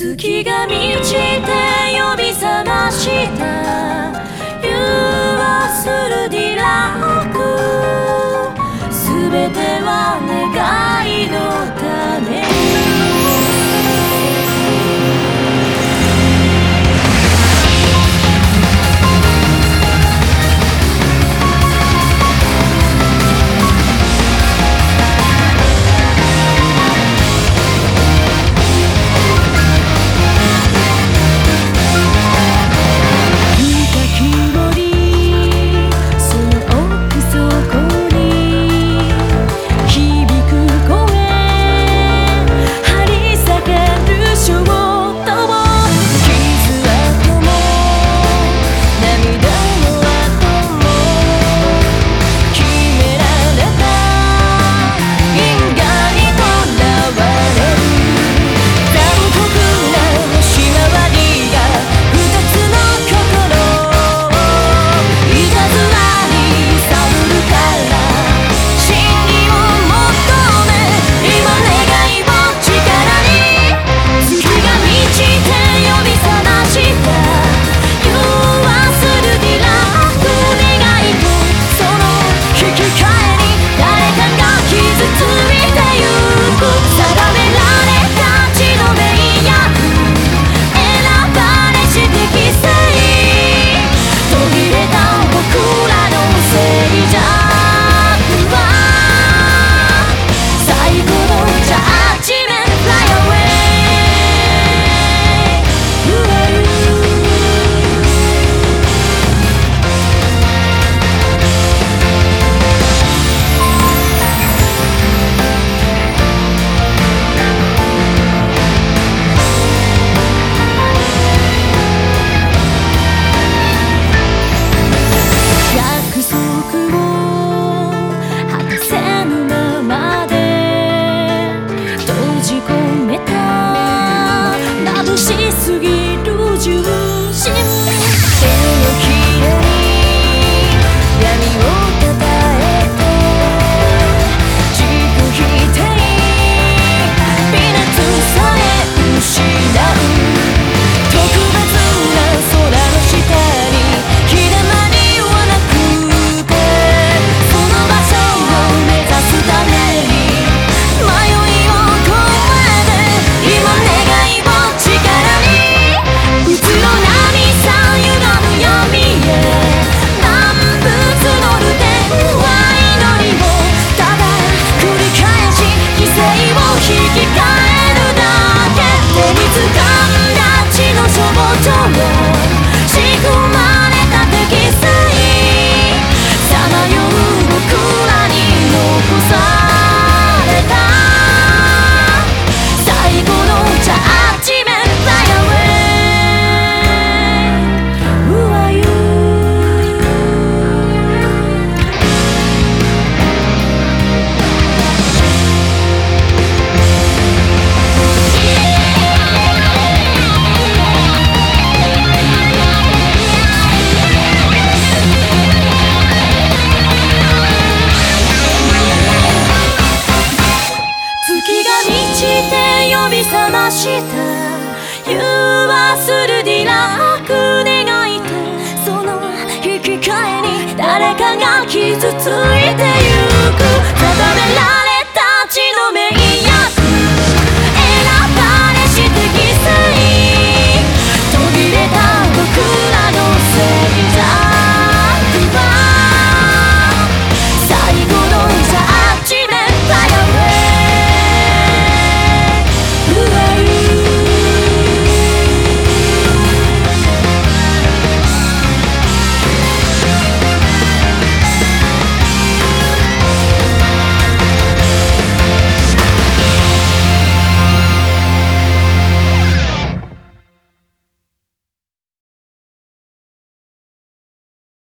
月が満ちて呼び覚ました。ユーするディラーク。全ては願い。して呼び覚ました。夜はするリラック願いてその引き換えに誰かが傷ついて